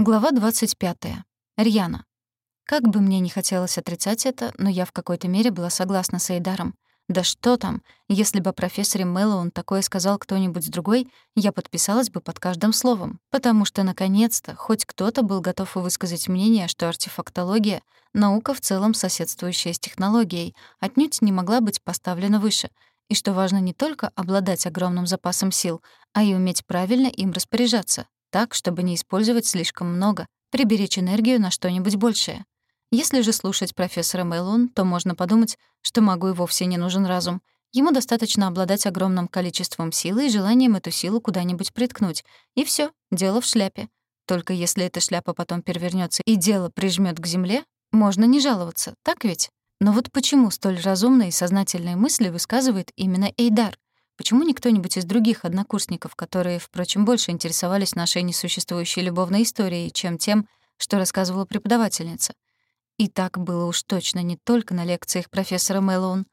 Глава 25. Рьяна. Как бы мне ни хотелось отрицать это, но я в какой-то мере была согласна с Эйдаром. Да что там, если бы о профессоре Мэллоун такое сказал кто-нибудь другой, я подписалась бы под каждым словом, потому что, наконец-то, хоть кто-то был готов высказать мнение, что артефактология — наука в целом соседствующая с технологией, отнюдь не могла быть поставлена выше, и что важно не только обладать огромным запасом сил, а и уметь правильно им распоряжаться, так, чтобы не использовать слишком много, приберечь энергию на что-нибудь большее. Если же слушать профессора Мэллоун, то можно подумать, что магу и вовсе не нужен разум. Ему достаточно обладать огромным количеством силы и желанием эту силу куда-нибудь приткнуть. И все, дело в шляпе. Только если эта шляпа потом перевернется и дело прижмет к земле, можно не жаловаться, так ведь? Но вот почему столь разумные и сознательные мысли высказывает именно Эйдар? Почему не кто-нибудь из других однокурсников, которые, впрочем, больше интересовались нашей несуществующей любовной историей, чем тем, что рассказывала преподавательница? И так было уж точно не только на лекциях профессора Мэллоун.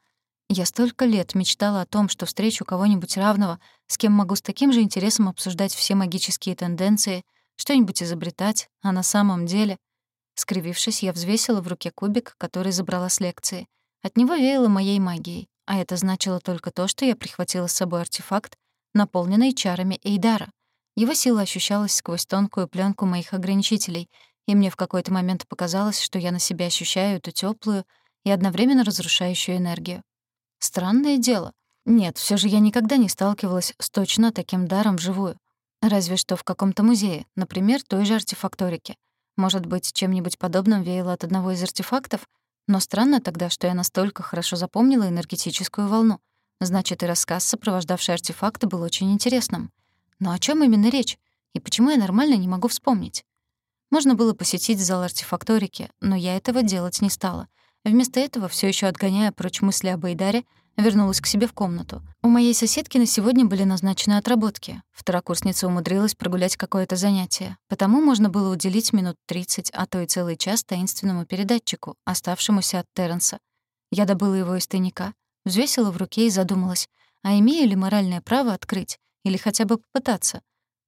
Я столько лет мечтала о том, что встречу кого-нибудь равного, с кем могу с таким же интересом обсуждать все магические тенденции, что-нибудь изобретать, а на самом деле... Скривившись, я взвесила в руке кубик, который забрала с лекции. От него веяло моей магией. А это значило только то, что я прихватила с собой артефакт, наполненный чарами Эйдара. Его сила ощущалась сквозь тонкую пленку моих ограничителей, и мне в какой-то момент показалось, что я на себя ощущаю эту теплую и одновременно разрушающую энергию. Странное дело. Нет, все же я никогда не сталкивалась с точно таким даром вживую. Разве что в каком-то музее, например, той же артефакторике. Может быть, чем-нибудь подобным веяло от одного из артефактов, но странно тогда, что я настолько хорошо запомнила энергетическую волну. Значит, и рассказ, сопровождавший артефакты, был очень интересным. Но о чем именно речь? И почему я нормально не могу вспомнить? Можно было посетить зал артефакторики, но я этого делать не стала. Вместо этого, все еще отгоняя прочь мысли об Эйдаре, вернулась к себе в комнату. У моей соседки на сегодня были назначены отработки. Второкурсница умудрилась прогулять какое-то занятие, потому можно было уделить минут 30, а то и целый час таинственному передатчику, оставшемуся от Терренса. Я добыла его из тайника, взвесила в руке и задумалась, а имею ли моральное право открыть или хотя бы попытаться?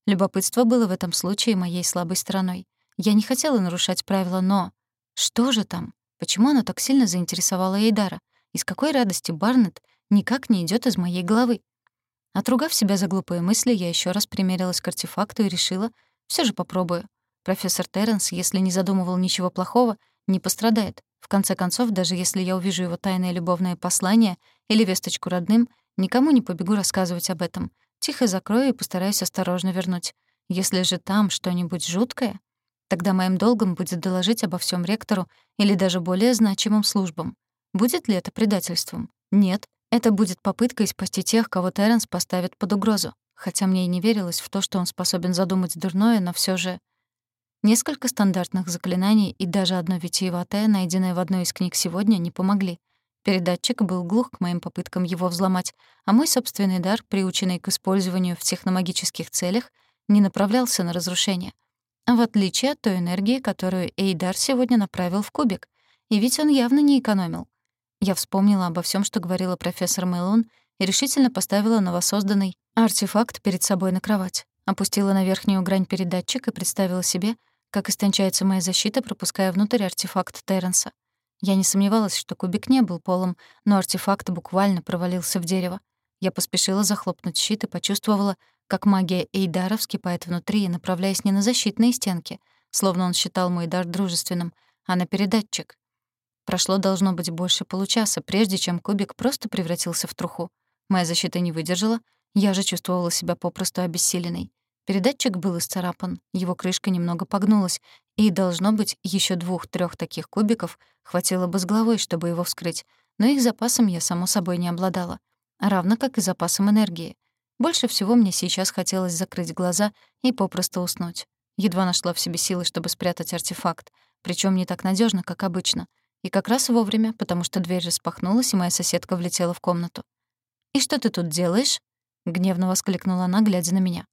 Любопытство было в этом случае моей слабой стороной. Я не хотела нарушать правила, но... Что же там? Почему оно так сильно заинтересовало Эйдара? И с какой радости Барнетт никак не идет из моей головы. Отругав себя за глупые мысли, я еще раз примерилась к артефакту и решила, все же попробую. Профессор Терренс, если не задумывал ничего плохого, не пострадает. В конце концов, даже если я увижу его тайное любовное послание или весточку родным, никому не побегу рассказывать об этом. Тихо закрою и постараюсь осторожно вернуть. Если же там что-нибудь жуткое, тогда моим долгом будет доложить обо всем ректору или даже более значимым службам. Будет ли это предательством? Нет. Это будет попыткой спасти тех, кого Терренс поставит под угрозу. Хотя мне и не верилось в то, что он способен задумать дурное, но все же... Несколько стандартных заклинаний и даже одно витиеватое, найденное в одной из книг сегодня, не помогли. Передатчик был глух к моим попыткам его взломать, а мой собственный дар, приученный к использованию в техномагических целях, не направлялся на разрушение. А в отличие от той энергии, которую Эйдар сегодня направил в кубик. И ведь он явно не экономил. Я вспомнила обо всем, что говорила профессор Мэлон, и решительно поставила новосозданный артефакт перед собой на кровать. Опустила на верхнюю грань передатчик и представила себе, как истончается моя защита, пропуская внутрь артефакт Терренса. Я не сомневалась, что кубик не был полом, но артефакт буквально провалился в дерево. Я поспешила захлопнуть щит и почувствовала, как магия Эйдара вскипает внутри, направляясь не на защитные стенки, словно он считал мой дар дружественным, а на передатчик. Прошло, должно быть, больше получаса, прежде чем кубик просто превратился в труху. Моя защита не выдержала, я же чувствовала себя попросту обессиленной. Передатчик был исцарапан, его крышка немного погнулась, и, должно быть, еще двух трех таких кубиков хватило бы с головой, чтобы его вскрыть, но их запасом я, само собой, не обладала, равно как и запасом энергии. Больше всего мне сейчас хотелось закрыть глаза и попросту уснуть. Едва нашла в себе силы, чтобы спрятать артефакт, причем не так надежно, как обычно — и как раз вовремя, потому что дверь распахнулась, и моя соседка влетела в комнату. «И что ты тут делаешь?» — гневно воскликнула она, глядя на меня.